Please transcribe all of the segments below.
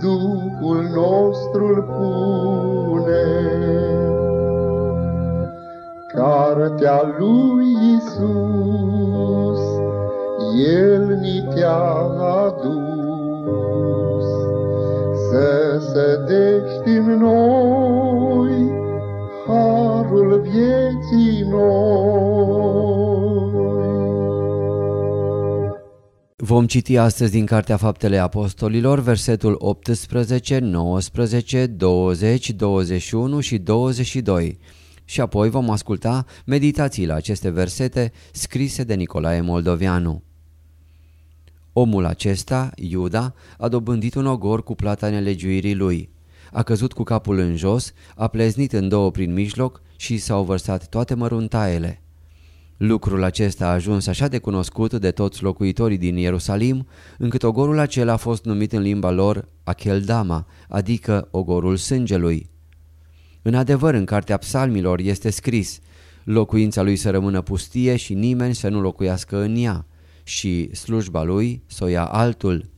do. Citi astăzi din Cartea Faptele Apostolilor, versetul 18, 19, 20, 21 și 22 și apoi vom asculta meditații la aceste versete scrise de Nicolae Moldovianu. Omul acesta, Iuda, a dobândit un ogor cu plata nelegiuirii lui. A căzut cu capul în jos, a pleznit în două prin mijloc și s-au vărsat toate măruntaiele. Lucrul acesta a ajuns așa de cunoscut de toți locuitorii din Ierusalim, încât ogorul acela a fost numit în limba lor Acheldama, adică ogorul sângelui. În adevăr, în cartea psalmilor este scris, locuința lui să rămână pustie și nimeni să nu locuiască în ea și slujba lui să o ia altul.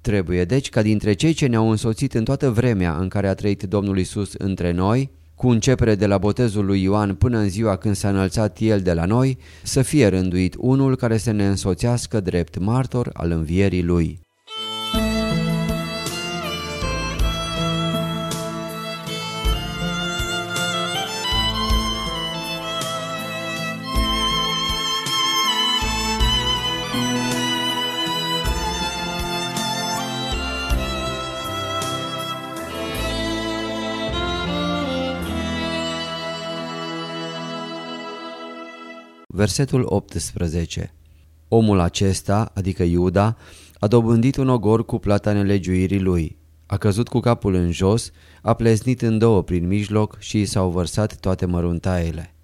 Trebuie deci ca dintre cei ce ne-au însoțit în toată vremea în care a trăit Domnul Isus între noi, cu începere de la botezul lui Ioan până în ziua când s-a înălțat el de la noi, să fie rânduit unul care să ne însoțească drept martor al învierii lui. Versetul 18 Omul acesta, adică Iuda, a dobândit un ogor cu plata nelegiuirii lui. A căzut cu capul în jos, a pleznit în două prin mijloc și s-au vărsat toate măruntaiele.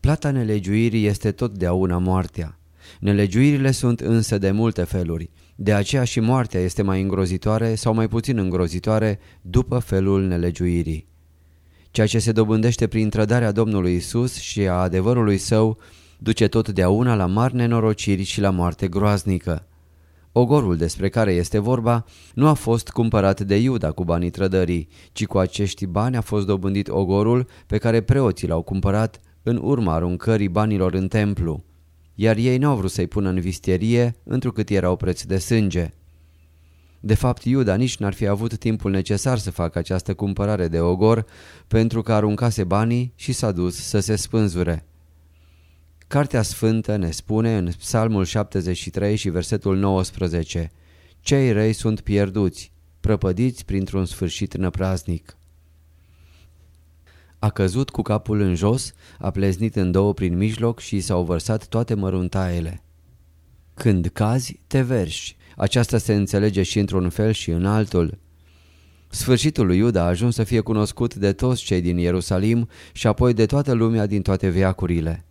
Plata nelegiuirii este totdeauna moartea. Nelegiuirile sunt însă de multe feluri, de aceea și moartea este mai îngrozitoare sau mai puțin îngrozitoare după felul nelegiuirii. Ceea ce se dobândește prin trădarea Domnului Isus și a adevărului său duce totdeauna la mari nenorociri și la moarte groaznică. Ogorul despre care este vorba nu a fost cumpărat de Iuda cu banii trădării, ci cu acești bani a fost dobândit ogorul pe care preoții l-au cumpărat în urma aruncării banilor în templu. Iar ei n-au vrut să-i pună în vistierie, întrucât erau preț de sânge. De fapt, Iuda nici n-ar fi avut timpul necesar să facă această cumpărare de ogor pentru că aruncase banii și s-a dus să se spânzure. Cartea Sfântă ne spune în Psalmul 73 și versetul 19 Cei răi sunt pierduți, prăpădiți printr-un sfârșit năpraznic. A căzut cu capul în jos, a pleznit în două prin mijloc și s-au vărsat toate măruntaiele. Când cazi, te verși, aceasta se înțelege și într-un fel și în altul. Sfârșitul lui Iuda a ajuns să fie cunoscut de toți cei din Ierusalim și apoi de toată lumea din toate veacurile.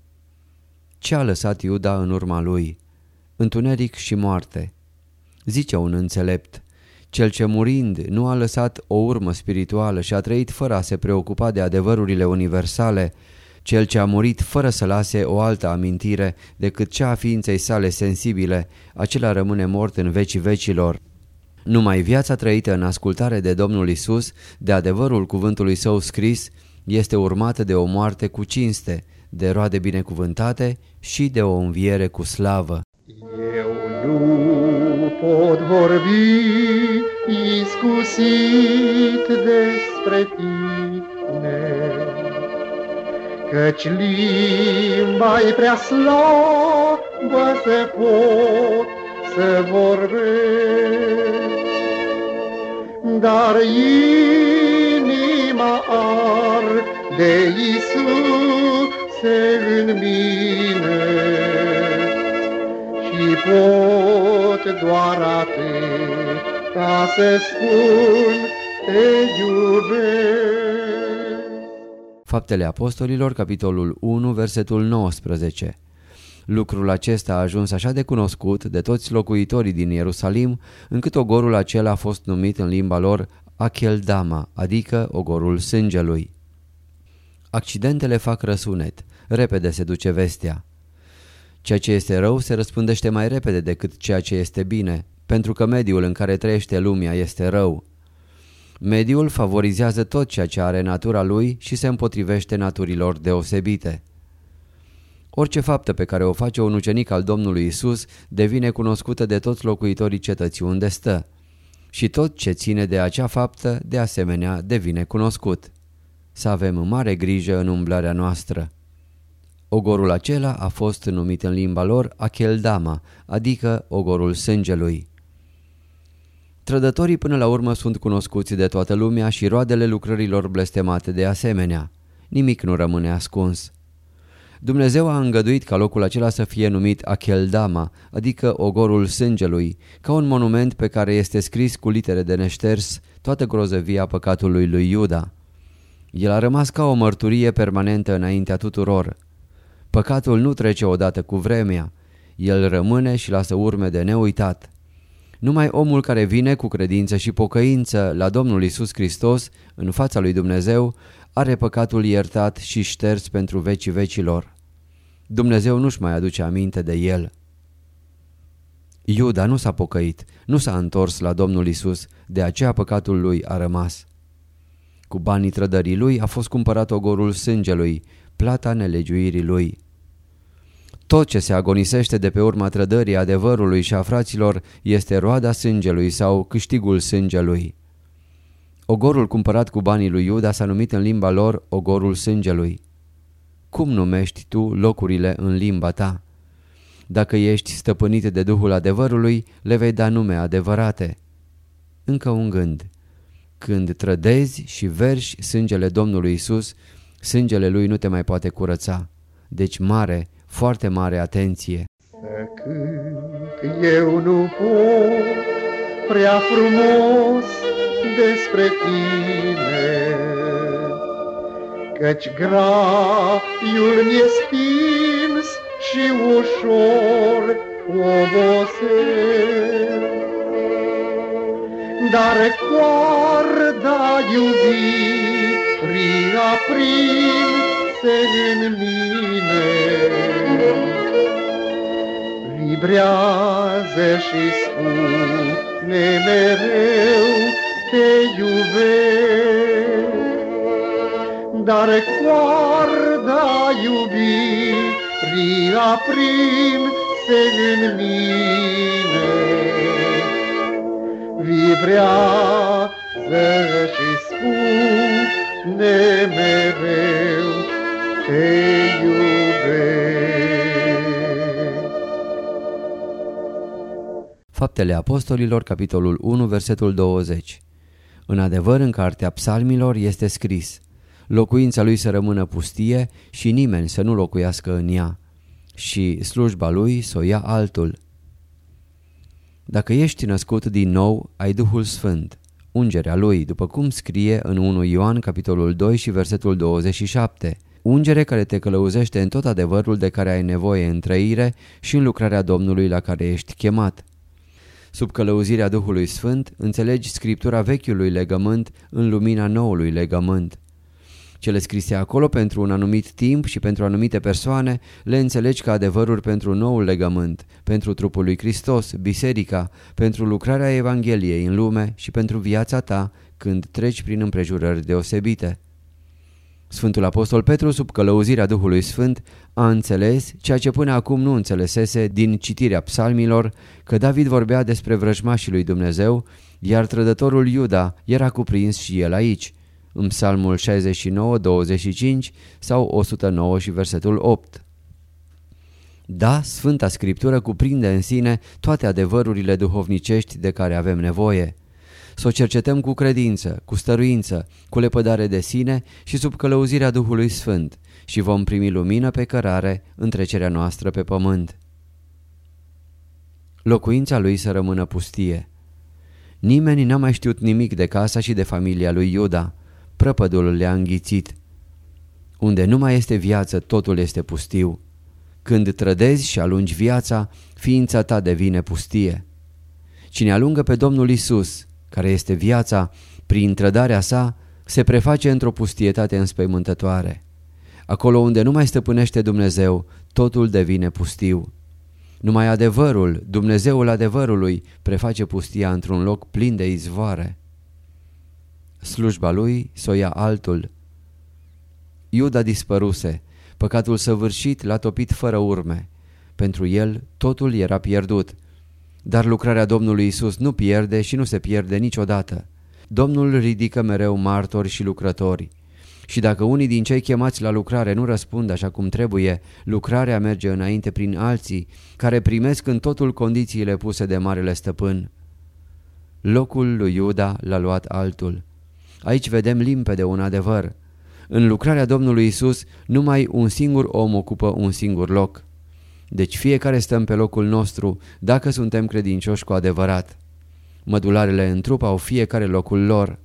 Ce a lăsat Iuda în urma lui? Întuneric și moarte. Zice un înțelept, cel ce murind nu a lăsat o urmă spirituală și a trăit fără a se preocupa de adevărurile universale, cel ce a murit fără să lase o altă amintire decât cea a ființei sale sensibile, acela rămâne mort în vecii vecilor. Numai viața trăită în ascultare de Domnul Isus, de adevărul cuvântului său scris, este urmată de o moarte cu cinste, de roade binecuvântate și de o înviere cu slavă. Eu nu pot vorbi iscusit despre tine, Căci limba e prea slabă să pot să vorbesc. Dar inima arde Iisuse în mine și pot pot doar atât, ca să spun te iubesc. Faptele Apostolilor, capitolul 1, versetul 19 Lucrul acesta a ajuns așa de cunoscut de toți locuitorii din Ierusalim, încât ogorul acela a fost numit în limba lor Acheldama, adică ogorul sângelui. Accidentele fac răsunet, repede se duce vestea. Ceea ce este rău se răspândește mai repede decât ceea ce este bine, pentru că mediul în care trăiește lumea este rău. Mediul favorizează tot ceea ce are natura lui și se împotrivește naturilor deosebite. Orice faptă pe care o face un ucenic al Domnului Isus devine cunoscută de toți locuitorii cetății unde stă. Și tot ce ține de acea faptă, de asemenea, devine cunoscut. Să avem mare grijă în umblarea noastră. Ogorul acela a fost numit în limba lor Acheldama, adică ogorul sângelui. Trădătorii până la urmă sunt cunoscuți de toată lumea și roadele lucrărilor blestemate de asemenea. Nimic nu rămâne ascuns. Dumnezeu a îngăduit ca locul acela să fie numit Acheldama, adică ogorul sângelui, ca un monument pe care este scris cu litere de neșters toată grozăvia păcatului lui Iuda. El a rămas ca o mărturie permanentă înaintea tuturor. Păcatul nu trece odată cu vremea, el rămâne și lasă urme de neuitat. Numai omul care vine cu credință și pocăință la Domnul Isus Hristos în fața lui Dumnezeu are păcatul iertat și șters pentru vecii vecilor. Dumnezeu nu-și mai aduce aminte de el. Iuda nu s-a pocăit, nu s-a întors la Domnul Isus, de aceea păcatul lui a rămas. Cu banii trădării lui a fost cumpărat ogorul sângelui, plata nelegiuirii lui. Tot ce se agonisește de pe urma trădării adevărului și a fraților este roada sângelui sau câștigul sângelui. Ogorul cumpărat cu banii lui Iuda s-a numit în limba lor ogorul sângelui. Cum numești tu locurile în limba ta? Dacă ești stăpânit de Duhul adevărului, le vei da nume adevărate. Încă un gând. Când trădezi și verși sângele Domnului Isus, sângele lui nu te mai poate curăța. Deci mare, foarte mare atenție. Când eu nu pot prea frumos despre tine, Căci graiul mi-e stins și ușor obosel. Dar coarda iubirii aprinse în mine, Vibrează și spune mereu te iubesc dar coarda iubirii aprinse în mine. Vibrează și spune mereu, te iubesc. Faptele Apostolilor, capitolul 1, versetul 20 În adevăr, în cartea psalmilor este scris locuința lui să rămână pustie și nimeni să nu locuiască în ea și slujba lui să o ia altul. Dacă ești născut din nou, ai Duhul Sfânt, ungerea lui, după cum scrie în 1 Ioan capitolul 2 și versetul 27, ungere care te călăuzește în tot adevărul de care ai nevoie în trăire și în lucrarea Domnului la care ești chemat. Sub călăuzirea Duhului Sfânt, înțelegi scriptura vechiului legământ în lumina noului legământ. Cele scrise acolo pentru un anumit timp și pentru anumite persoane le înțelegi ca adevăruri pentru noul legământ, pentru trupul lui Hristos, biserica, pentru lucrarea Evangheliei în lume și pentru viața ta când treci prin împrejurări deosebite. Sfântul Apostol Petru, sub călăuzirea Duhului Sfânt, a înțeles ceea ce până acum nu înțelesese din citirea psalmilor, că David vorbea despre vrăjmașii lui Dumnezeu, iar trădătorul Iuda era cuprins și el aici – în psalmul 69, 25 sau 109 și versetul 8. Da, Sfânta Scriptură cuprinde în sine toate adevărurile duhovnicești de care avem nevoie. Să o cercetăm cu credință, cu stăruință, cu lepădare de sine și sub călăuzirea Duhului Sfânt și vom primi lumină pe cărare în trecerea noastră pe pământ. locuința lui să rămână pustie. Nimeni n-a mai știut nimic de casa și de familia lui Iuda. Prăpădul le-a înghițit. Unde nu mai este viață, totul este pustiu. Când trădezi și alungi viața, ființa ta devine pustie. Cine alungă pe Domnul Isus, care este viața, prin trădarea sa, se preface într-o pustietate înspăimântătoare. Acolo unde nu mai stăpânește Dumnezeu, totul devine pustiu. Numai adevărul, Dumnezeul adevărului, preface pustia într-un loc plin de izvoare. Slujba lui s-o ia altul. Iuda dispăruse, păcatul săvârșit l-a topit fără urme. Pentru el totul era pierdut. Dar lucrarea Domnului Isus nu pierde și nu se pierde niciodată. Domnul ridică mereu martori și lucrători. Și dacă unii din cei chemați la lucrare nu răspund așa cum trebuie, lucrarea merge înainte prin alții, care primesc în totul condițiile puse de Marele Stăpân. Locul lui Iuda l-a luat altul. Aici vedem limpede un adevăr. În lucrarea Domnului Isus, numai un singur om ocupă un singur loc. Deci fiecare stăm pe locul nostru dacă suntem credincioși cu adevărat. Mădularele în trup au fiecare locul lor.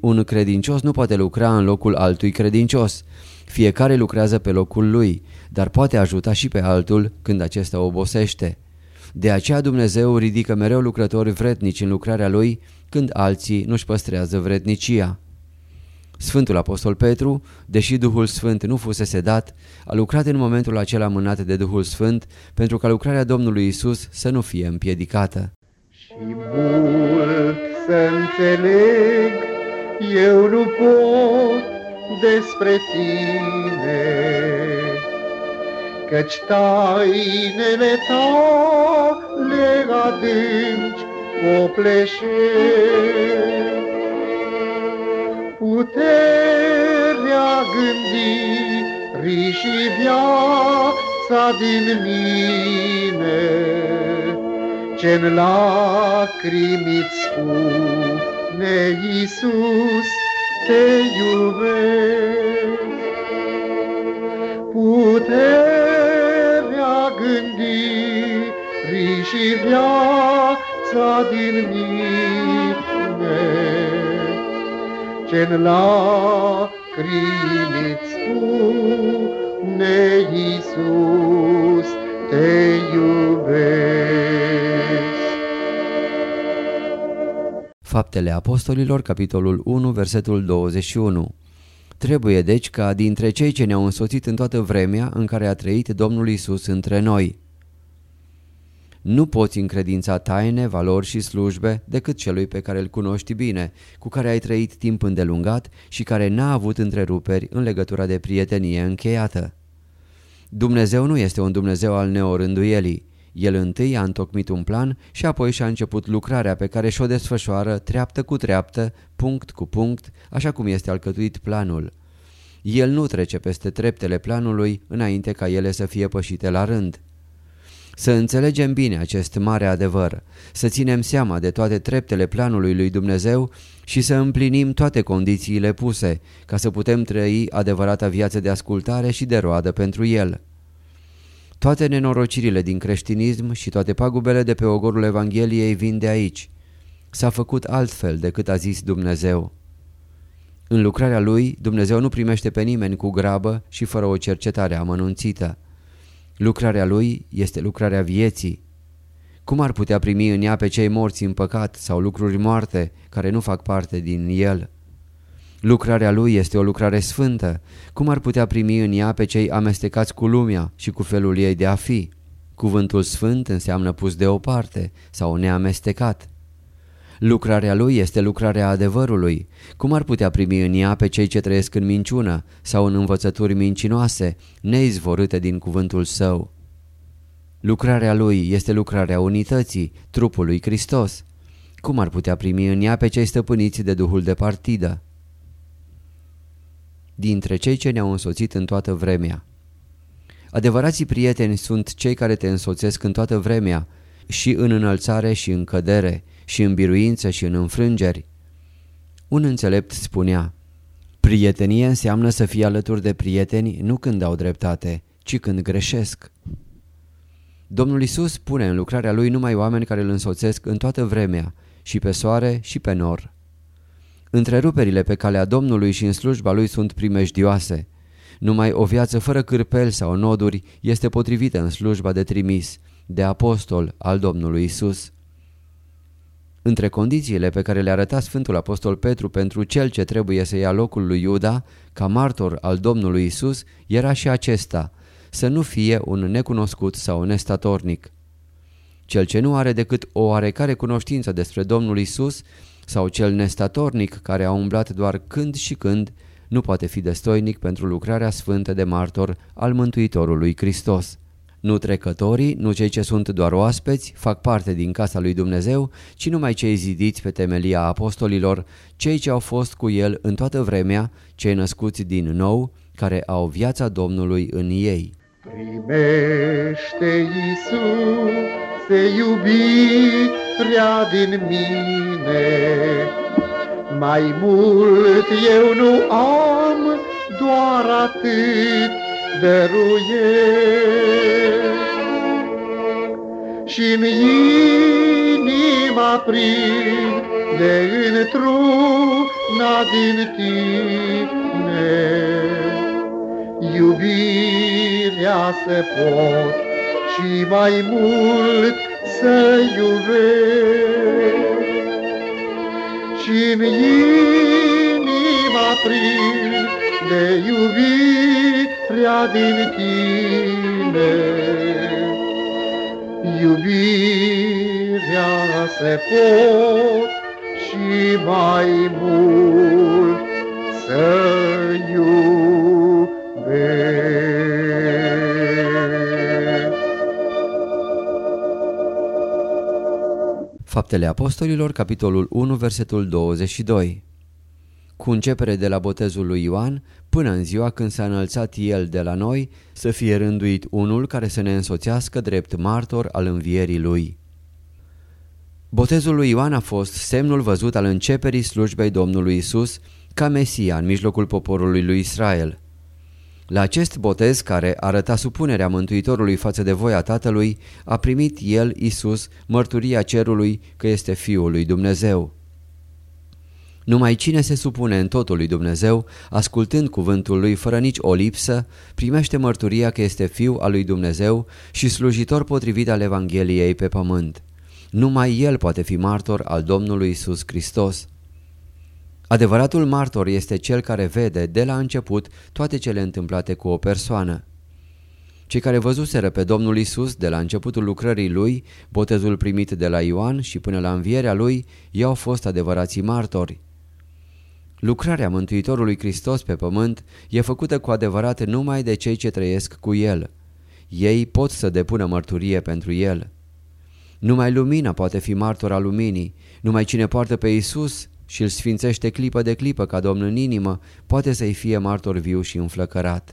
Un credincios nu poate lucra în locul altui credincios. Fiecare lucrează pe locul lui, dar poate ajuta și pe altul când acesta obosește. De aceea Dumnezeu ridică mereu lucrători vrednici în lucrarea lui când alții nu-și păstrează vrednicia. Sfântul Apostol Petru, deși Duhul Sfânt nu fusese dat, a lucrat în momentul acela mânat de Duhul Sfânt pentru ca lucrarea Domnului Isus să nu fie împiedicată. Și mult să înțeleg, eu nu pot despre tine, Căci tainele tale adânci o pleșesc puterea gândirii și viața din mine, Ce-n lacrimi-ți spune Iisus, te iubesc. Puterea gândirii și viața din mine, ce-n lacrimi-ți spune Iisus, te iubesc. Faptele Apostolilor, capitolul 1, versetul 21 Trebuie deci ca dintre cei ce ne-au însoțit în toată vremea în care a trăit Domnul Isus între noi, nu poți încredința taine, valori și slujbe decât celui pe care îl cunoști bine, cu care ai trăit timp îndelungat și care n-a avut întreruperi în legătura de prietenie încheiată. Dumnezeu nu este un Dumnezeu al neorânduielii. El întâi a întocmit un plan și apoi și-a început lucrarea pe care și-o desfășoară treaptă cu treaptă, punct cu punct, așa cum este alcătuit planul. El nu trece peste treptele planului înainte ca ele să fie pășite la rând. Să înțelegem bine acest mare adevăr, să ținem seama de toate treptele planului lui Dumnezeu și să împlinim toate condițiile puse, ca să putem trăi adevărata viață de ascultare și de roadă pentru El. Toate nenorocirile din creștinism și toate pagubele de pe ogorul Evangheliei vin de aici. S-a făcut altfel decât a zis Dumnezeu. În lucrarea Lui, Dumnezeu nu primește pe nimeni cu grabă și fără o cercetare amănunțită. Lucrarea lui este lucrarea vieții. Cum ar putea primi în ea pe cei morți în păcat sau lucruri moarte care nu fac parte din el? Lucrarea lui este o lucrare sfântă. Cum ar putea primi în ea pe cei amestecați cu lumea și cu felul ei de a fi? Cuvântul sfânt înseamnă pus deoparte sau neamestecat. Lucrarea lui este lucrarea adevărului. Cum ar putea primi în ea pe cei ce trăiesc în minciună sau în învățături mincinoase, neizvorâte din cuvântul său? Lucrarea lui este lucrarea unității, trupului Hristos. Cum ar putea primi în ea pe cei stăpâniți de duhul de partidă? Dintre cei ce ne-au însoțit în toată vremea. Adevărații prieteni sunt cei care te însoțesc în toată vremea, și în înălțare și în cădere, și în biruință și în înfrângeri. Un înțelept spunea, Prietenie înseamnă să fii alături de prieteni nu când au dreptate, ci când greșesc. Domnul Isus pune în lucrarea lui numai oameni care îl însoțesc în toată vremea, și pe soare și pe nor. Întreruperile pe calea Domnului și în slujba lui sunt primejdioase. Numai o viață fără cârpeli sau noduri este potrivită în slujba de trimis, de apostol al Domnului Isus. Între condițiile pe care le arăta Sfântul Apostol Petru pentru cel ce trebuie să ia locul lui Iuda, ca martor al Domnului Isus, era și acesta, să nu fie un necunoscut sau nestatornic. Cel ce nu are decât o oarecare cunoștință despre Domnul Isus sau cel nestatornic care a umblat doar când și când, nu poate fi destoinic pentru lucrarea sfântă de martor al Mântuitorului Hristos. Nu trecătorii, nu cei ce sunt doar oaspeți, fac parte din casa lui Dumnezeu, ci numai cei zidiți pe temelia apostolilor, cei ce au fost cu el în toată vremea, cei născuți din nou, care au viața Domnului în ei. Primește, Iisuse, iubirea din mine, mai mult eu nu am, doar atât dăruie. Și în inima prin de într-una din tine, iubirea să pot și mai mult să iubesc. Și în inima prin de iubirea din tine. Iubirea se pot și mai mult să iubesc. Faptele Apostolilor, capitolul 1, versetul 22 cu începere de la botezul lui Ioan până în ziua când s-a înălțat el de la noi, să fie rânduit unul care să ne însoțească drept martor al învierii lui. Botezul lui Ioan a fost semnul văzut al începerii slujbei Domnului Isus ca Mesia în mijlocul poporului lui Israel. La acest botez care arăta supunerea Mântuitorului față de voia Tatălui, a primit el, Isus, mărturia cerului că este Fiul lui Dumnezeu. Numai cine se supune în totul lui Dumnezeu, ascultând cuvântul lui fără nici o lipsă, primește mărturia că este fiu al lui Dumnezeu și slujitor potrivit al Evangheliei pe pământ. Numai el poate fi martor al Domnului Isus Hristos. Adevăratul martor este cel care vede de la început toate cele întâmplate cu o persoană. Cei care văzuseră pe Domnul Isus de la începutul lucrării lui, botezul primit de la Ioan și până la învierea lui, i-au fost adevărații martori. Lucrarea Mântuitorului Hristos pe pământ e făcută cu adevărat numai de cei ce trăiesc cu El. Ei pot să depună mărturie pentru El. Numai lumina poate fi martor al luminii, numai cine poartă pe Isus și îl sfințește clipă de clipă ca Domn în inimă, poate să-i fie martor viu și înflăcărat.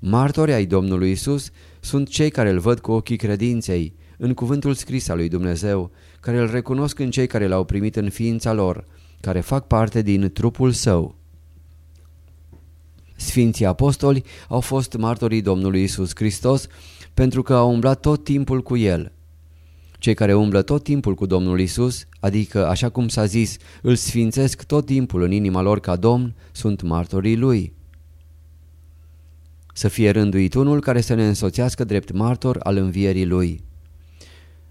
Martori ai Domnului Isus sunt cei care îl văd cu ochii credinței, în cuvântul scris al lui Dumnezeu, care îl recunosc în cei care l-au primit în ființa lor, care fac parte din trupul său. Sfinții apostoli au fost martorii Domnului Isus Hristos pentru că au umblat tot timpul cu El. Cei care umblă tot timpul cu Domnul Isus, adică, așa cum s-a zis, îl sfințesc tot timpul în inima lor ca Domn, sunt martorii Lui. Să fie rânduit unul care să ne însoțească drept martor al învierii Lui.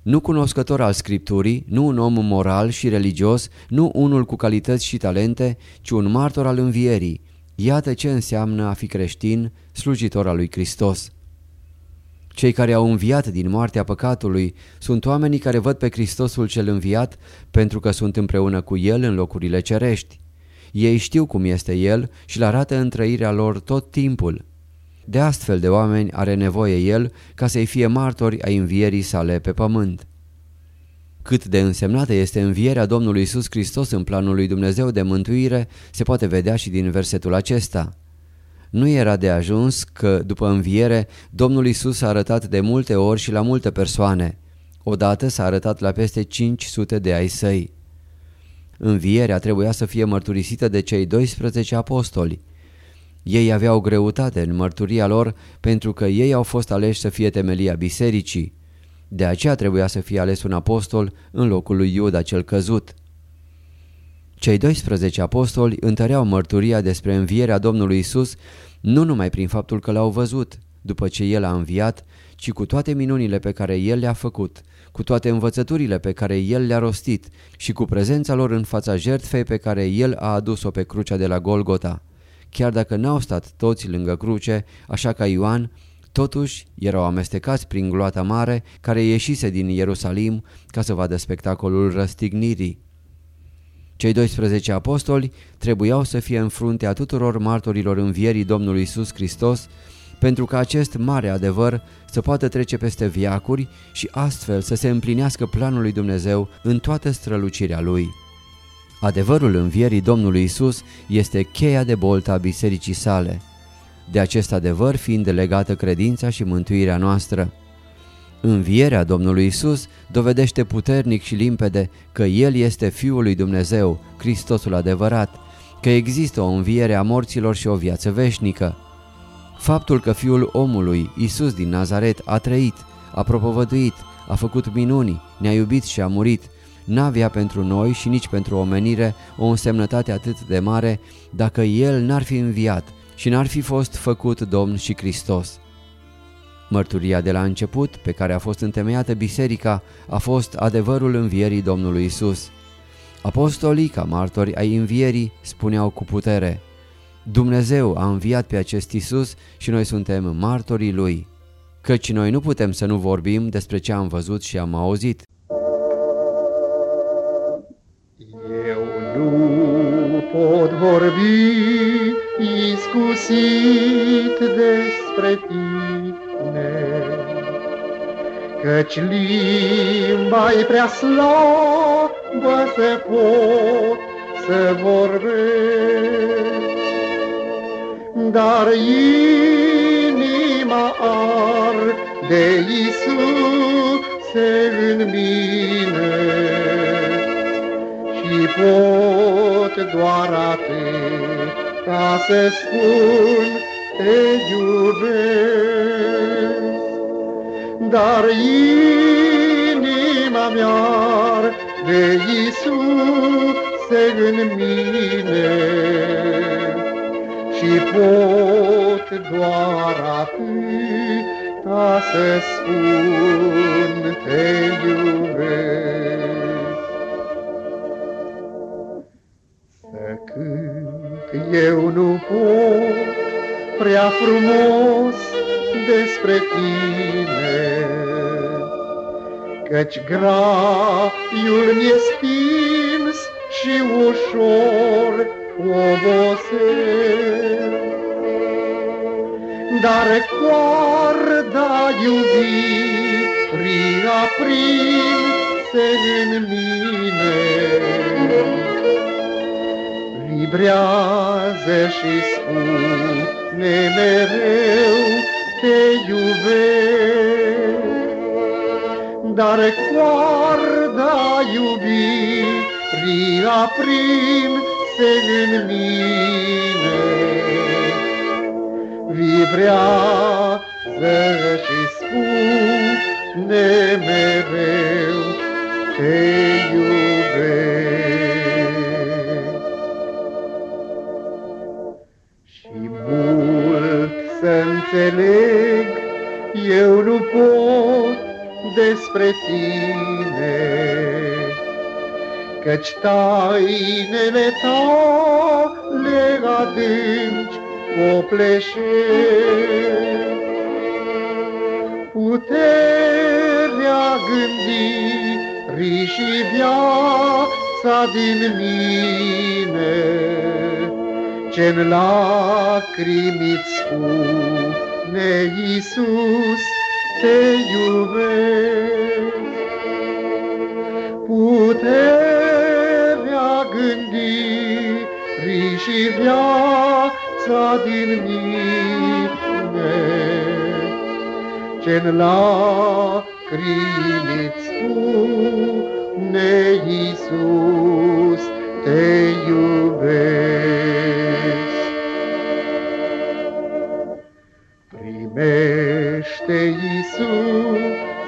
Nu cunoscător al Scripturii, nu un om moral și religios, nu unul cu calități și talente, ci un martor al învierii. Iată ce înseamnă a fi creștin, slujitor al lui Hristos. Cei care au înviat din moartea păcatului sunt oamenii care văd pe Hristosul cel înviat pentru că sunt împreună cu El în locurile cerești. Ei știu cum este El și-l arată în trăirea lor tot timpul. De astfel de oameni are nevoie el ca să-i fie martori ai învierii sale pe pământ. Cât de însemnată este învierea Domnului Isus Hristos în planul lui Dumnezeu de mântuire se poate vedea și din versetul acesta. Nu era de ajuns că, după înviere, Domnul Isus a arătat de multe ori și la multe persoane. Odată s-a arătat la peste 500 de ai săi. Învierea trebuia să fie mărturisită de cei 12 apostoli. Ei aveau greutate în mărturia lor pentru că ei au fost aleși să fie temelia bisericii. De aceea trebuia să fie ales un apostol în locul lui Iuda cel căzut. Cei 12 apostoli întăreau mărturia despre învierea Domnului Isus nu numai prin faptul că l-au văzut după ce El a înviat, ci cu toate minunile pe care El le-a făcut, cu toate învățăturile pe care El le-a rostit și cu prezența lor în fața jertfei pe care El a adus-o pe crucea de la Golgota. Chiar dacă n-au stat toți lângă cruce, așa ca Ioan, totuși erau amestecați prin gloata mare care ieșise din Ierusalim ca să vadă spectacolul răstignirii. Cei 12 apostoli trebuiau să fie în fruntea tuturor martorilor învierii Domnului Isus Hristos pentru ca acest mare adevăr să poată trece peste viacuri și astfel să se împlinească planul lui Dumnezeu în toată strălucirea lui. Adevărul învierii Domnului Isus este cheia de boltă a bisericii sale. De acest adevăr fiind legată credința și mântuirea noastră. Învierea Domnului Isus dovedește puternic și limpede că El este Fiul lui Dumnezeu, Hristosul adevărat, că există o înviere a morților și o viață veșnică. Faptul că Fiul omului, Isus din Nazaret, a trăit, a propovăduit, a făcut minuni, ne-a iubit și a murit, n-avea pentru noi și nici pentru omenire o însemnătate atât de mare dacă El n-ar fi înviat și n-ar fi fost făcut Domn și Hristos. Mărturia de la început, pe care a fost întemeiată biserica, a fost adevărul învierii Domnului Isus. Apostolii, ca martori ai învierii, spuneau cu putere, Dumnezeu a înviat pe acest Isus și noi suntem martorii Lui. Căci noi nu putem să nu vorbim despre ce am văzut și am auzit. Nu pot vorbi iscusit despre tine, Căci limba e prea slabă să pot să vorbesc. Dar inima arde Iisuse în mine și pot doar atât ca să spun te iubesc. Dar inima mea de Iisuse în mine și pot doar atâta să spun eu nu pot. Prea frumos despre tine, Căci graiul mi-e stins și ușor obosel. Dar coarda iubirii aprinse în mine, Vibrează și spune mereu te iubesc. Dar coarda iubirii aprinse este în mine, vibrează și spune mereu, te iubesc. Înțeleg, eu nu pot despre tine, Căci tainele tale adânci copleșesc. Puterea gândirii și viața din mine, Ce-n lacrimi-ți spune Iisus, te iubesc. Puterea gândirii și viața din mine, Ce-n lacrimi-ți spune Iisus.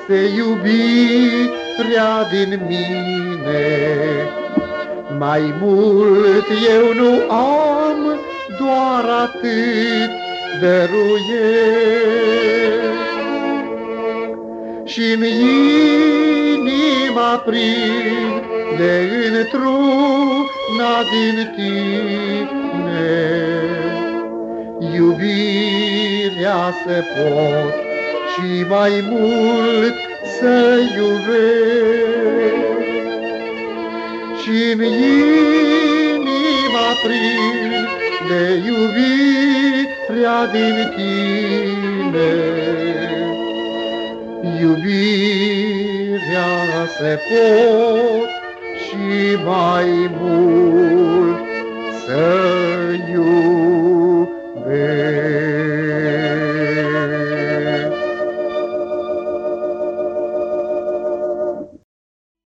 Este iubirea din mine. Mai mult eu nu am, doar atât dăruiesc. Și-n inima prinde într-una din tine, Iubirea să pot și mai mult să iubesc. Și-n inima prinde iubirea din tine, Iubirea se pot și mai mult să